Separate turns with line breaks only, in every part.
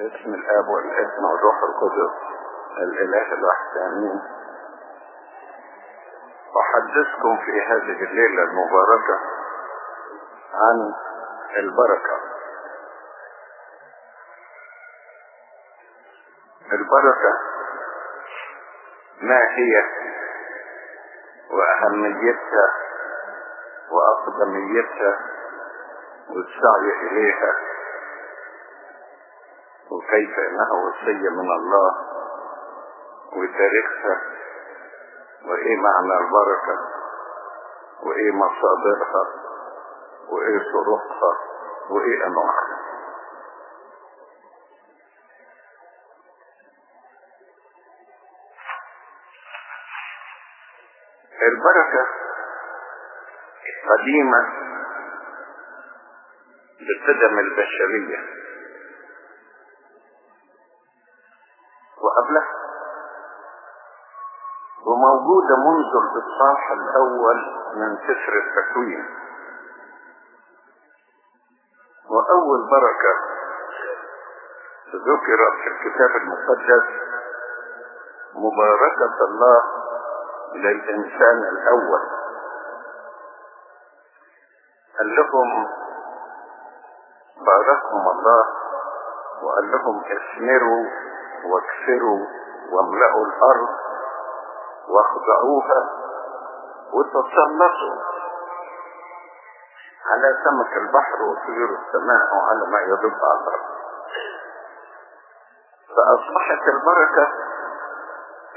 باسم الآب والابن والروح القدس الإله الواحد امين أحدثكم في هذه الليلة المباركة عن البركة. البركة ما هي وأهميتها واقدميتها والسعي إليها؟ وكيف انها وصية من الله وتاريخها وإيه معنى البركة وإيه مصادرها وإيه طرقها وإيه أنواعها. البركة قديمة بالقدم البشرية. وموجودة منذ الإصحاح الأول من سفر التكوين. وأول بركة ذكرت في الكتاب المقدس مباركة الله للإنسان الأول. قال لهم باركهم الله وقال لهم اثمروا واكسروا واملأوا الأرض واخضعوها وتسلطوا. على سمك البحر وطيور السماء وعلى ما يدب على الأرض فأصبحت البركة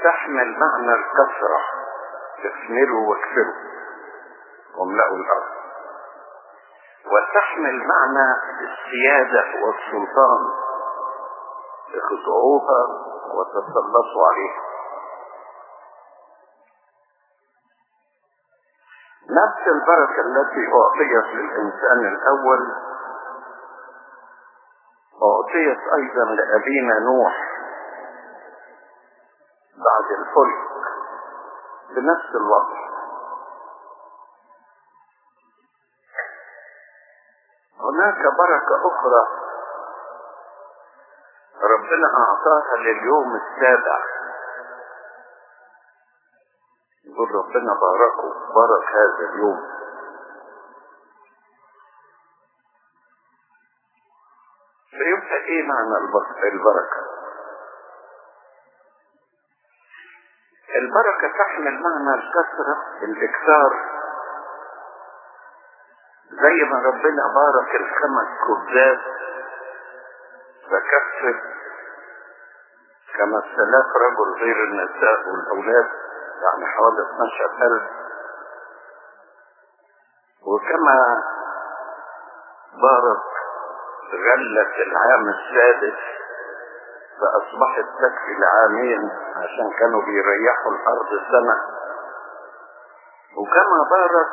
تحمل معنى الكثرة اثمروا واكسروا. واملأوا الأرض. وتحمل معنى السيادة والسلطان. اخضعوها وتسلطوا عليها. نفس البركة التي أعطيت للإنسان الأول أعطيت أيضا لأبينا نوح بعد الفلك بنفس الوقت. هناك بركة أخرى ربنا أعطاها لليوم السابع. يقول ربنا باركه بارك هذا اليوم. فيبقى إيه معنى البركة. البركة تحمل معنى الكثرة الإكثار. زي ما ربنا بارك الخمس خبزات فكفت خمس آلاف رجل غير النساء والأولاد. يعني حوالي 12 ألف. وكما بارك غلة العام السادس فأصبحت تكفي العامين عشان كانوا بيريحوا الأرض سنة. وكما بارك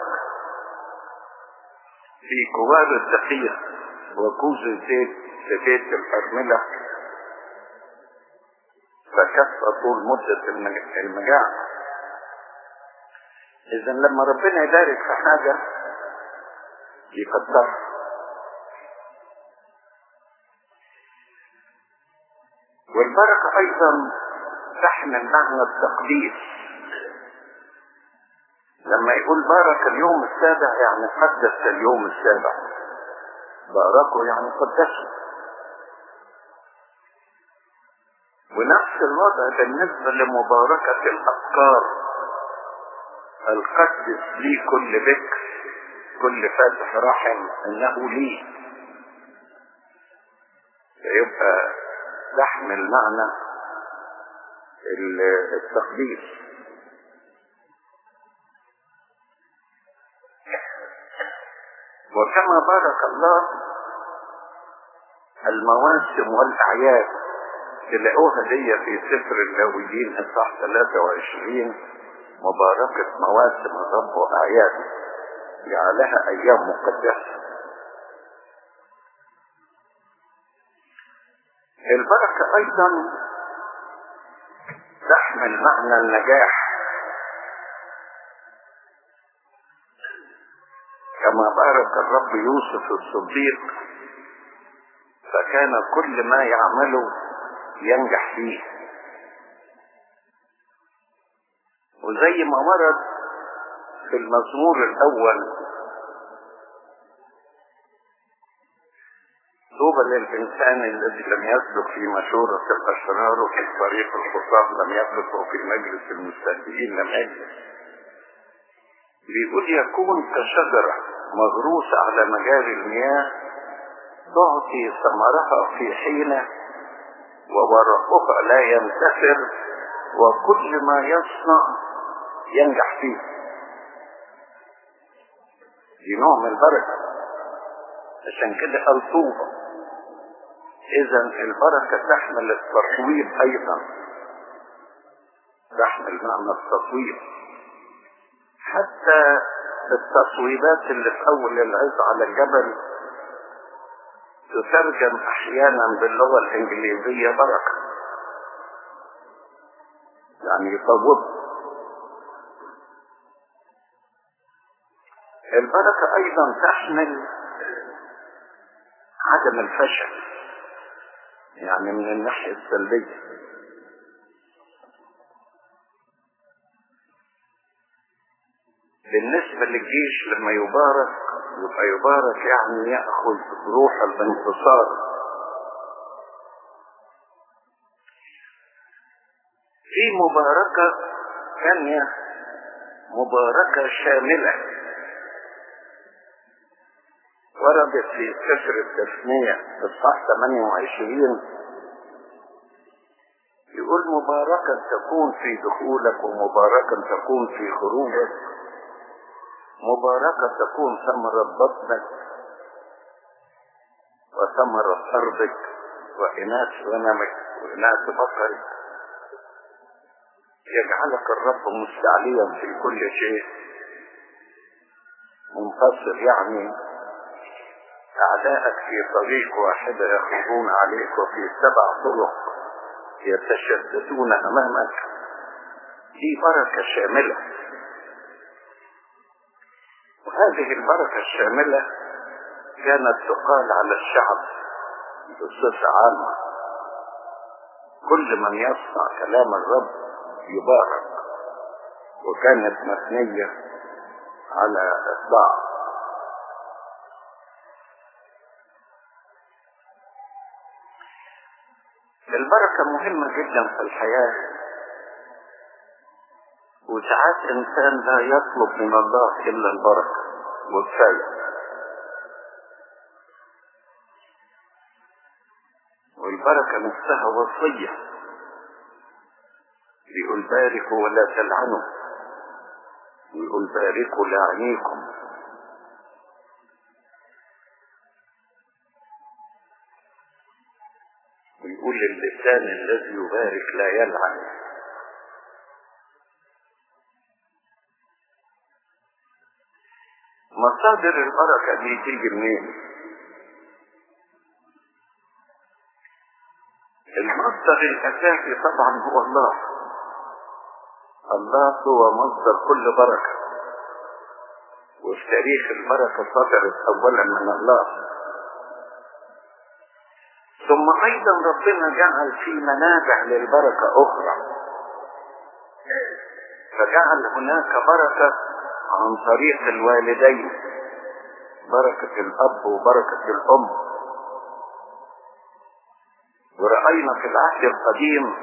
في كبار الدقيق وكوز الزيت في بيت الأرملة فكفى طول مدة المجاعة. إذا لما ربنا يبارك في حاجة يقدرها والبركة أيضا تحمل معنى التقديس لما يقول بارك اليوم السابع يعني قدس اليوم السابع. باركه يعني قدسه. ونفس الوضع بالنسبة لمباركة الأفكار. القدس لي كل بكر كل فاتح رحم أنه لي فيبقى تحمل معنى التقديس. وكما بارك الله المواسم والأعياد تلاقوها دي في سفر اللاويين اصحاح 23 مباركة مواسم الرب وأعياده جعلها أيام مقدسة. البركة أيضا تحمل معنى النجاح. كما بارك الرب يوسف الصديق فكان كل ما يعمله ينجح فيه. وزي ما ورد في المزمور الأول. طوبى للإنسان الذي لم يسلك في مشورة الأشرار وفي طريق الخطاب لم يقف وفي مجلس المستهزئين لم يجلس. بيقول يكون كشجرة مغروسة على مجاري المياه تعطي ثمرها في حينة وورقها لا ينتثر وكل ما يصنع ينجح فيه. دي نوع من البركة. عشان كده قال طوبى إذا البركة تحمل التطويب أيضا. تحمل معنى التطويب. حتى التصويبات اللي في أول العز على الجبل تترجم أحيانا باللغة الإنجليزية بركة. يعني يطوب. البركة أيضا تحمل عدم الفشل يعني من الناحية السلبية. بالنسبة للجيش لما يبارك يبقى يبارك يعني يأخذ روح الانتصار. في مباركة ثانية مباركة شاملة. وردت في سفر التثنية اصحاح 28 يقول مباركا تكون في دخولك ومباركا تكون في خروجك. مباركة تكون ثمرة بطنك وثمرة أرضك وإناث غنمك وإناث بقرك. يجعلك الرب مستعليا في كل شيء. منتصر يعني أعدائك في طريق واحدة يخرجون عليك وفي سبع طرق يتشددون أمامك دي بركة شاملة. وهذه البركة الشاملة كانت تقال على الشعب بصفة عامة كل من يصنع كلام الرب يبارك. وكانت مبنية على إطلاع. البركة مهمة جدا في الحياة. وساعات إنسان لا يطلب من الله إلا البركة. والكفاية والبركة نفسها وصية. بيقول باركوا ولا تلعنوا. ويقول باركوا لعنيكم اللسان الذي يبارك لا يلعن. مصادر البركة دي تيجي منين؟ المصدر الأساسي طبعا هو الله. الله هو مصدر كل بركة. وفي تاريخ البركة صدرت أولا من الله. ثم أيضا ربنا جعل في منابع للبركة أخرى. فجعل هناك بركة عن طريق الوالدين. بركة الأب وبركة الأم. ورأينا في العهد القديم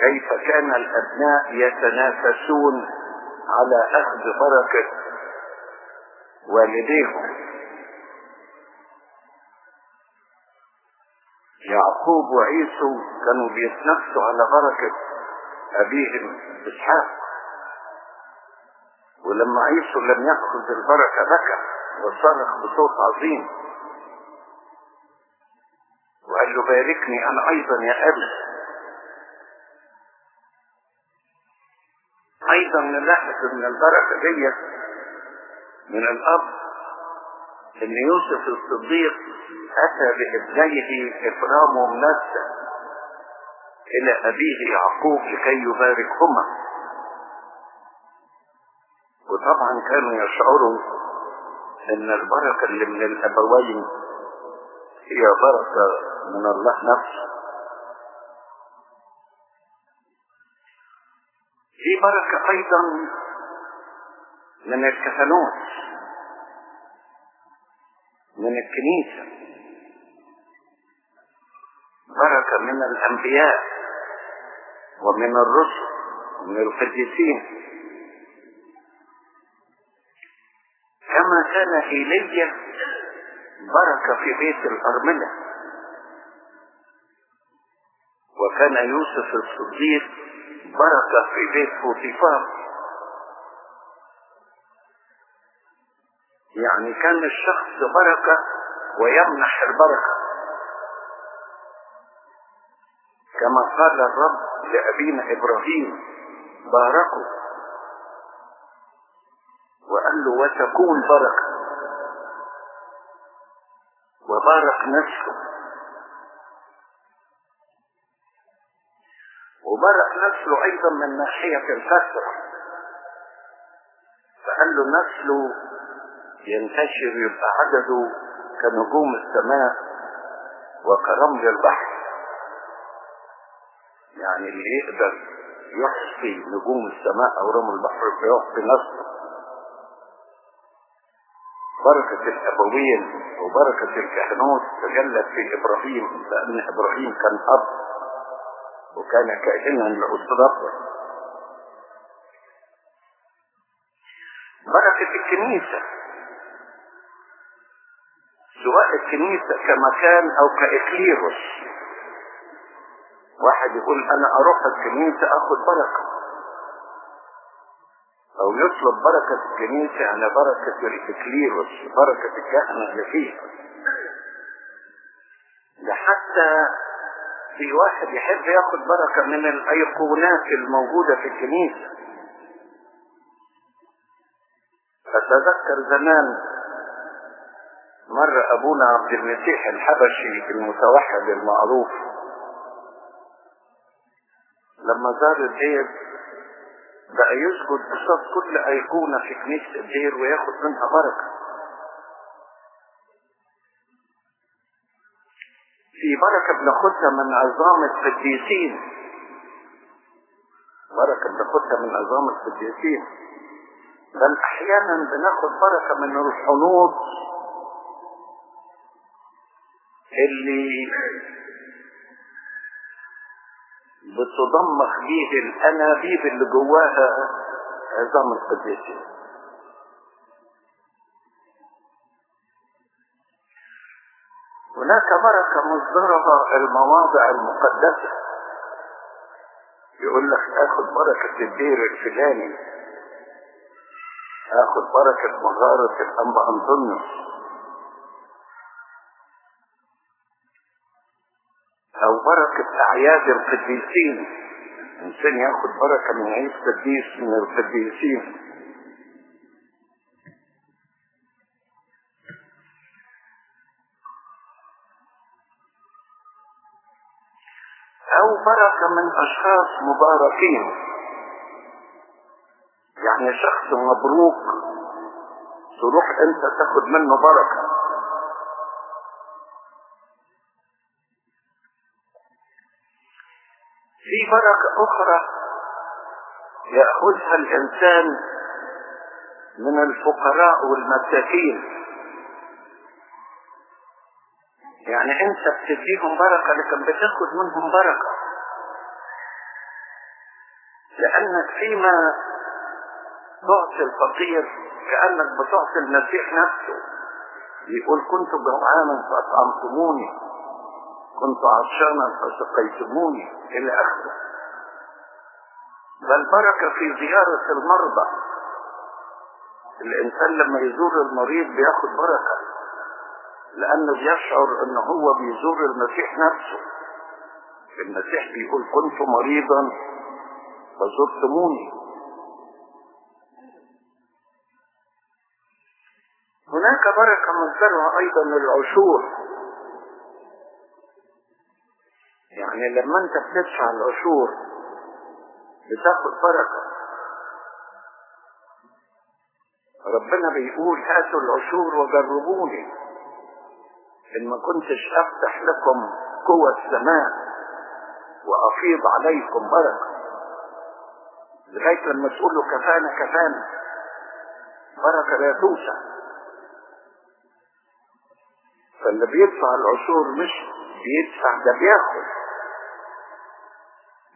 كيف كان الأبناء يتنافسون على أخذ بركة والديهم. يعقوب وعيسو كانوا بيتنافسوا على بركة أبيهم إسحاق. ولما عيسو لم يأخذ البركة بكى وصرخ بصوت عظيم. وقال له باركني أنا أيضا يا أبي. أيضا نلاحظ من البركة دي من الأب إن يوسف الصديق أتى بإبنيه إكرام ومنسى إلى أبيه يعقوب لكي يباركهما. وطبعا كانوا يشعروا إن البركة اللي من الأبوين هي بركة من الله نفسه. في بركة أيضا من الكهنوت من الكنيسة. بركة من الأنبياء ومن الرسل ومن القديسين. كما كان إيليا بركة في بيت الأرملة. وكان يوسف الصديق بركة في بيت فوتيفار يعني كان الشخص بركة ويمنح البركة. كما قال الرب لأبينا إبراهيم باركوا. وقال له وتكون بركة. وبارك نفسه. وبارك نسله أيضا من ناحية الكثرة فقال له نسله ينتشر يبقى عدده كنجوم السماء وكرمل البحر. يعني اللي يقدر يحصي نجوم السماء أو رمل البحر بيحصي نفسه. بركة الأبوين وبركة الكهنوت تجلت في إبراهيم لأن إبراهيم كان أب وكان كائنا لأسرته بركة الكنيسة سواء الكنيسة كمكان أو كإكليروس. واحد يقول أنا أروح الكنيسة أخذ بركة. أو يطلب بركة الكنيسة يعني بركة الإكليروس بركة الكهنة اللي فيها ده حتى في واحد يحب ياخد بركة من الأيقونات الموجودة في الكنيسة. أتذكر زمان مر أبونا عبد المسيح الحبشي المتوحد المعروف. لما زار الدير بقى يسجد قصاد كل أيقونة في كنيسة الدير وياخد منها بركة. في بركة بناخدها من عظام القديسين. بركة بناخدها من عظام القديسين. بل أحيانا بناخد بركة من الحنوط. اللي بتضمخ بيه الأنابيب اللي جواها عظام القديسين هناك بركة مصدرها المواضع المقدسة. يقول لك اخد بركة الدير الفلاني. اخد بركة مغارة الأنبا أنطونيوس. بركة اعياد القديسين. انسان ياخد بركة من عيد قديس من القديسين. أو بركة من أشخاص مباركين. يعني شخص مبروك. تروح أنت تاخد منه بركة. بركة أخرى يأخذها الإنسان من الفقراء والمساكين يعني أنت بتديهم بركة لكن بتاخد منهم بركة. لأنك فيما تعطي الفقير كأنك بتعطي المسيح نفسه. يقول كنت جوعانا فأطعمتموني كنت عطشانا فسقيتموني إلى آخره. بل بركة في زيارة المرضى. الإنسان لما يزور المريض بياخد بركة لأنه بيشعر إن هو بيزور المسيح نفسه. المسيح بيقول كنت مريضا فزرتموني. هناك بركة مصدرها أيضا العشور. يعني لما أنت بتدفع العشور بتاخد بركة ربنا بيقول هاتوا العشور وجربوني. إن ما كنتش أفتح لكم قوة السماء وأفيض عليكم بركة. لغاية لما تقولوا كفانا كفانا. بركة لا توسع. فاللي بيدفع العشور مش بيدفع ده بياخد.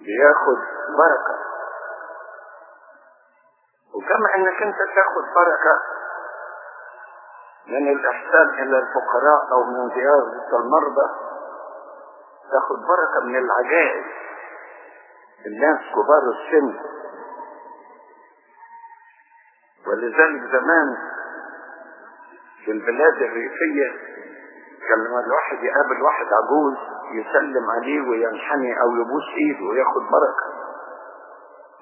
بياخد بركة. وكما إنك أنت تاخد بركة من الإحسان إلى الفقراء أو من زيارة المرضى؟ تاخد بركة من العجائز الناس كبار السن. ولذلك زمان في البلاد الريفية كان لما الواحد يقابل واحد عجوز. يسلم عليه وينحني أو يبوس إيده وياخد بركة.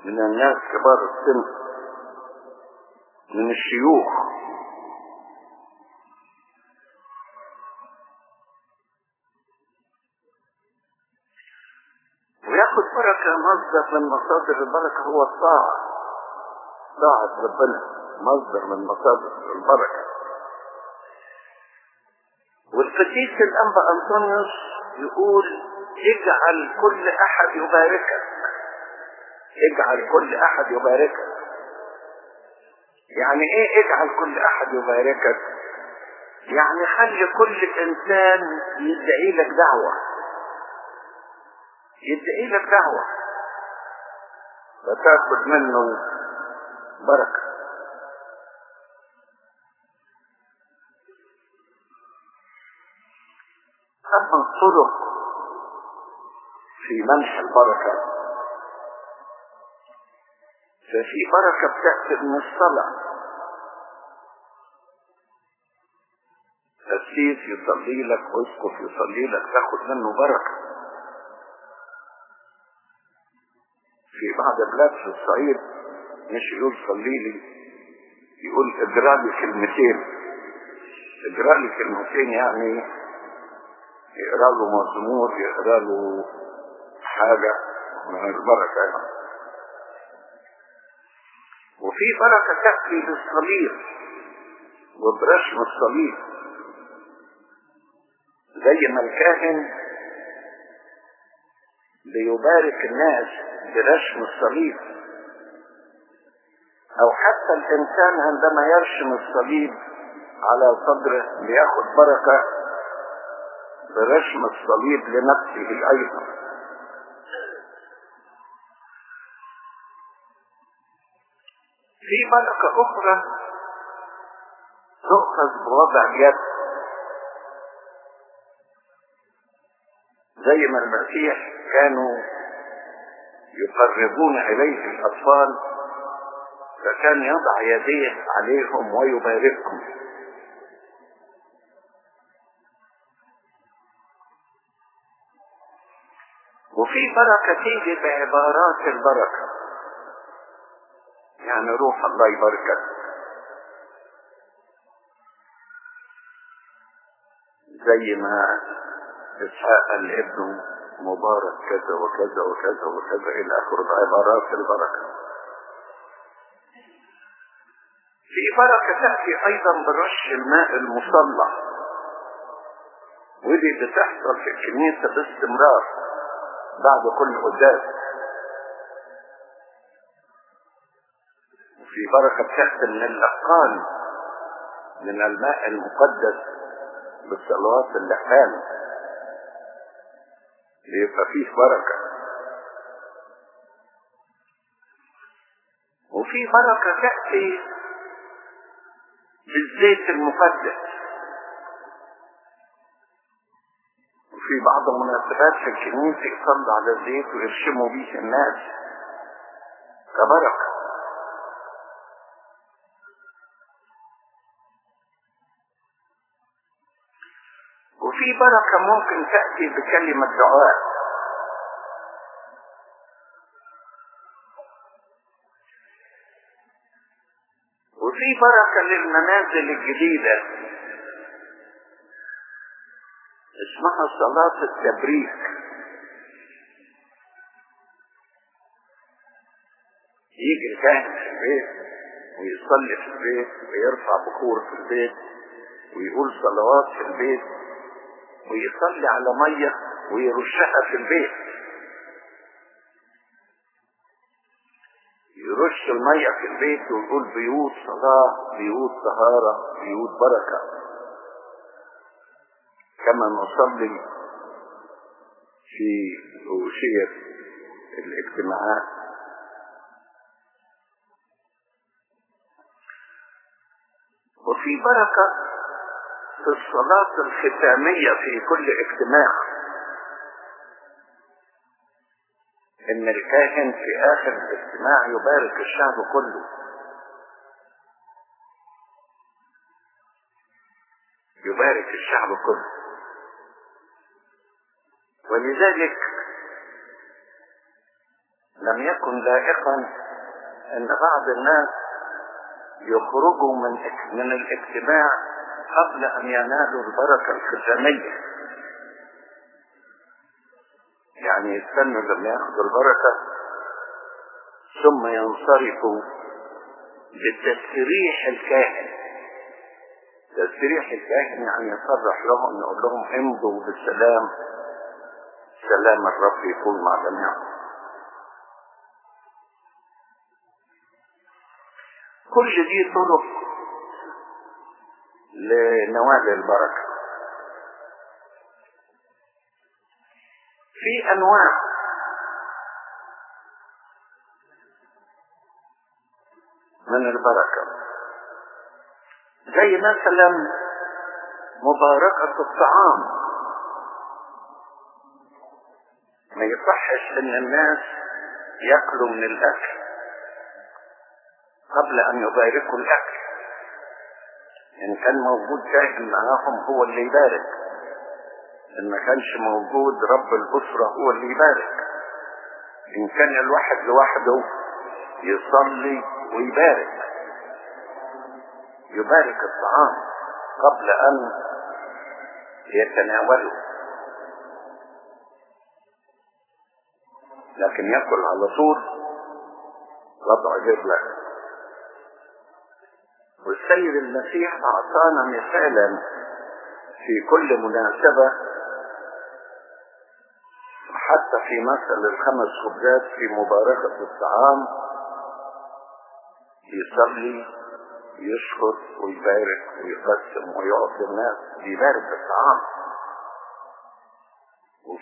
من الناس كبار السن. من الشيوخ. وياخد بركة مصدر من مصادر البركة هو الطاعة. طاعة ربنا. مصدر من مصادر البركة. والقديس الأنبا أنطونيوس يقول اجعل كل أحد يباركك. اجعل كل أحد يباركك. يعني إيه اجعل كل أحد يباركك؟ يعني خلي كل إنسان يدعي لك دعوة. يدعي لك دعوة. فتاخد منه بركة. أما الطرق في منح البركة. ففي بركة بتأتي من الصلاة. قسيس يصلي لك واسقف يصلي لك تاخد منه بركة. في بعض بلاد في الصعيد مش يقول صلي لي يقول اجرى لي كلمتين. اجرى لي كلمتين يعني يقرا له مزمور يقرا له حاجة من البركة يعني. وفي بركة تأتي بالصليب وبرشم الصليب. زي ما الكاهن بيبارك الناس برشم الصليب. أو حتى الإنسان عندما يرشم الصليب على صدره بياخد بركة. برشم الصليب لنفسه أيضا في بركة أخرى تؤخذ بوضع اليد. زي ما المسيح كانوا يقربون إليه الأطفال فكان يضع يديه عليهم ويباركهم. وفي بركة تيجي بعبارات البركة. يعني روح الله يباركك. زي ما إسحاق قال مبارك كذا وكذا وكذا وكذا إلى آخره. بعبارات البركة. في بركة تأتي أيضا برش الماء المصلح ودي بتحصل في الكنيسة باستمرار بعد كل قداس وفي بركة بتحصل من اللقان من الماء المقدس بالصلوات اللحان بيبقى فيه بركة. وفي بركة تأتي بالزيت المقدس. وفي بعض المناسبات في الكنيسة يصلى على الزيت ويرشموا به الناس. كبركة وفي بركة ممكن تأتي بكلمة دعاء. وفي بركة للمنازل الجديدة. اسمها صلاة التبريك. يجي الكاهن في البيت ويصلي في البيت ويرفع بخور في البيت ويقول صلوات في البيت ويصلي على مية ويرشها في البيت. يرش المية في البيت ويقول بيوت صلاة بيوت طهارة بيوت بركة. كما نصلي في أوشية الاجتماعات. وفي بركة في الصلاة الختامية في كل اجتماع إن الكاهن في آخر الاجتماع يبارك الشعب كله. يبارك الشعب كله. ولذلك لم يكن لائقا أن بعض الناس يخرجوا من من الاجتماع قبل أن ينالوا البركة الختاميه يعني يستنوا لما ياخذوا البركة ثم ينصرفوا بتسريح الكاهن. تسريح الكاهن يعني يصرح لهم يقول لهم امضوا بالسلام. سلام الرب يكون مع جميعكم كل دي طرق لنوال البركة. في أنواع. من البركة. زي مثلا مباركة الطعام. ما يصحش إن الناس يأكلوا من الأكل قبل أن يباركوا الأكل. إن كان موجود كاهن معاهم هو اللي يبارك. إن ما كانش موجود رب الأسرة هو اللي يبارك. إن كان الواحد لوحده يصلي ويبارك. يبارك الطعام قبل أن يتناوله. لكن ياكل على طول وضع له والسيد المسيح أعطانا مثالا في كل مناسبة حتى في مثل الخمس خبزات في مباركة الطعام يصلي يشكر ويبارك ويقسم ويعطي الناس يبارك الطعام.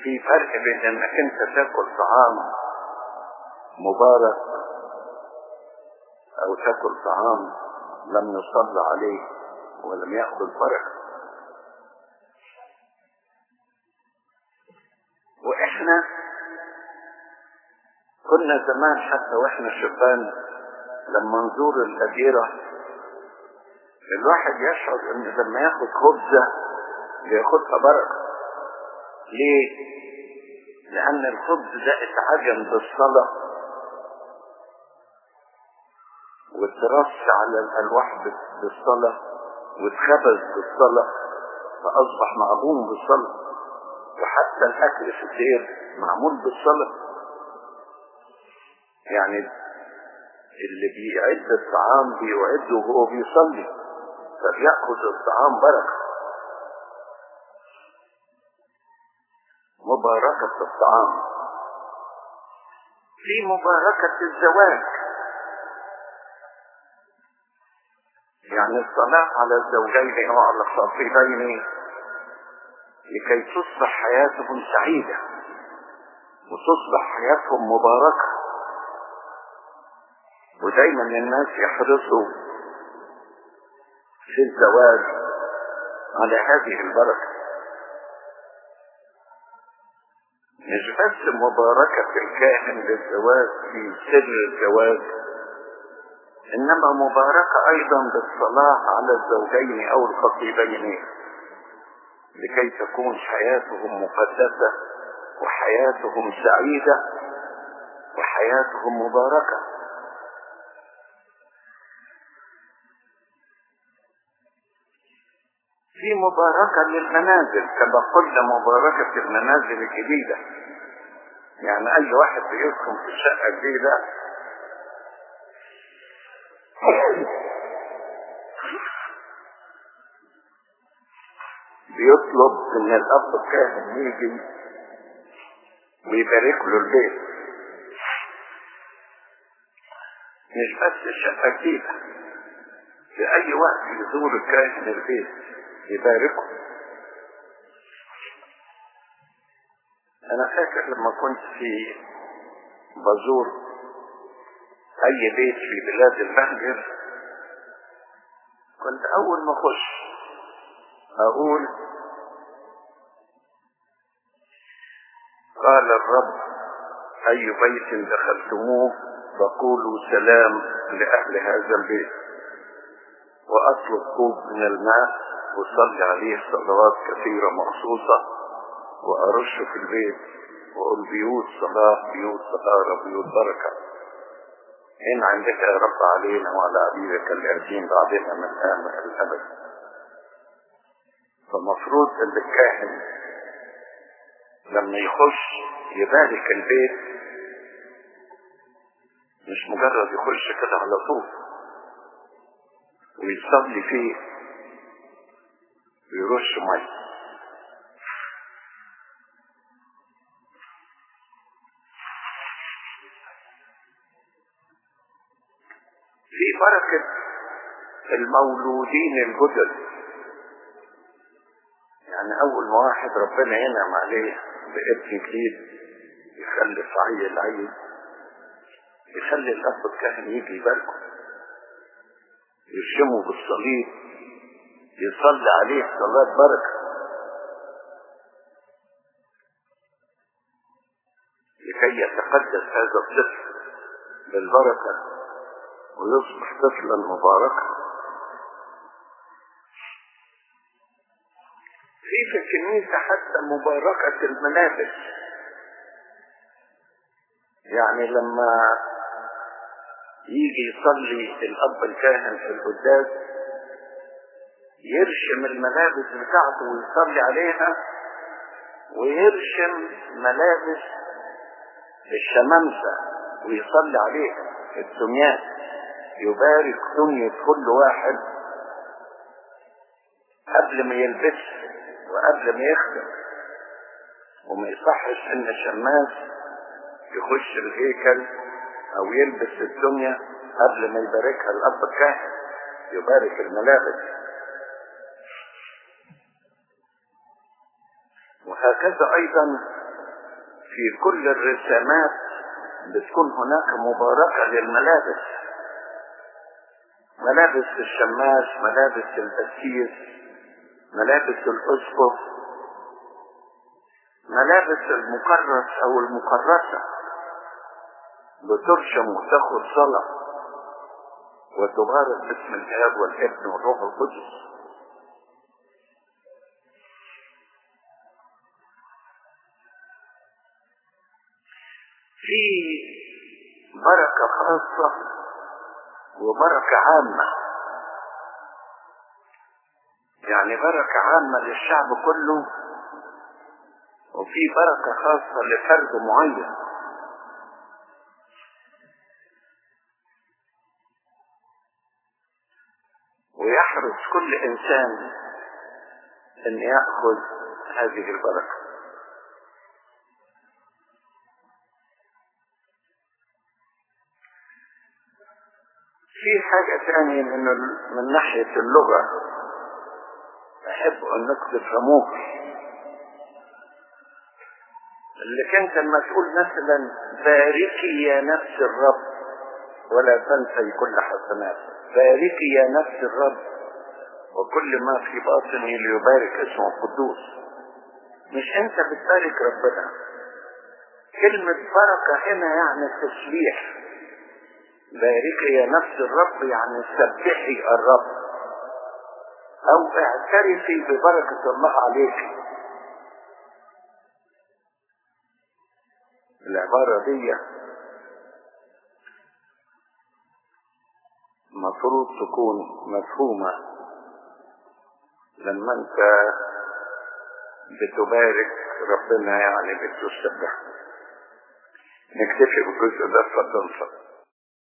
وفي فرق بين أنك أنت تاكل طعام مبارك أو تاكل طعام لم يصلى عليه ولم يأخذ البركه وإحنا كنا زمان حتى وإحنا شبان لما نزور الأديرة الواحد يشعر إن لما ياخد خبزة بياخدها بركة. ليه؟ لأن الخبز ده اتعجن بالصلاة. واترص على الألواح بالصلاة واتخبز بالصلاة فأصبح معجون بالصلاة. وحتى الأكل في الدير معمول بالصلاة. يعني اللي بيعد الطعام بيعده وهو بيصلي فبيأخذ الطعام بركة. الطعام. في مباركة الزواج. يعني الصلاة على الزوجين وعلى الخطيبين لكي تصبح حياتهم سعيدة وتصبح حياتهم مباركة. ودايما الناس يحرصوا في الزواج على هذه البركة. مش بس مباركة الكاهن للزواج في سر الزواج إنما مباركة أيضا بالصلاة على الزوجين أو الخطيبين. لكي تكون حياتهم مقدسة وحياتهم سعيدة وحياتهم مباركة. مباركة للمنازل كما قلنا مباركة المنازل الجديدة. يعني أي واحد بيسكن في شقة جديدة بيطلب إن الأب الكاهن يجي ويبارك له البيت. مش بس الشقة جديدة في أي وقت يزور الكاهن البيت. يباركه أنا فاكر لما كنت في بزور أي بيت في بلاد المهجر كنت أول ما أخش أقول قال الرب أي بيت دخلتموه؟ فقولوا سلام لأهل هذا البيت وأطلب كوب من الماء. وصلي عليه صلوات كثيرة مخصوصة وأرش في البيت وأقول بيوت صلاح بيوت طهاره بيوت بركة. إن عندك يا رب علينا وعلى عبيدك الذين بعدنا من الآن الأبد. فمفروض إن الكاهن لما يخش يبارك البيت مش مجرد يخش كده على طول ويصلي فيه ويرش ميه في بركة المولودين الجدد. يعني أول ما واحد ربنا ينعم عليه بابن جديد يخلف عيل عيل يخلي الأب الكاهن يجي يباركه يرشمه بالصليب. يصلي عليه صلاة بركة لكي يتقدس هذا الطفل بالبركة ويصبح طفلا مباركا. في في الكنيسة حتى مباركة الملابس؟ يعني لما يجي يصلي الأب الكاهن في القداس يرشم الملابس بتاعته ويصلي عليها ويرشم ملابس الشمامسة ويصلي عليها. الدميات يبارك دنيا كل واحد قبل ما يلبس وقبل ما يخدم. وما يصحش إن الشماس يخش الهيكل أو يلبس الدنيا قبل ما يباركها الأب الكاهن. يبارك الملابس. وهكذا أيضا في كل الرسامات بتكون هناك مباركة للملابس. ملابس الشماس ملابس البسيس ملابس الأسقف ملابس المكرس أو المكرسة بترشم وتاخد صلاة وتبارك باسم الاب والابن والروح القدس. خاصة وبركة عامة. يعني بركة عامة للشعب كله وفي بركة خاصة لفرد معين. ويحرص كل إنسان أن يأخذ هذه البركة. حاجة ثانية من من ناحية اللغة أحب أنكم تفهموه اللي كانت تقول مثلا باركي يا نفس الرب ولا تنسي كل حسنات. باركي يا نفس الرب وكل ما في باطني ليبارك اسمه القدوس. مش أنت بتبارك ربنا. كلمة بركة هنا يعني تسبيح. باركي يا نفس الرب يعني سبحي الرب. أو اعترفي ببركة الله عليك. العبارة دي مفروض تكون مفهومة. لما أنت بتبارك ربنا يعني بتسبح. نكتفي بالجزء ده اتفضل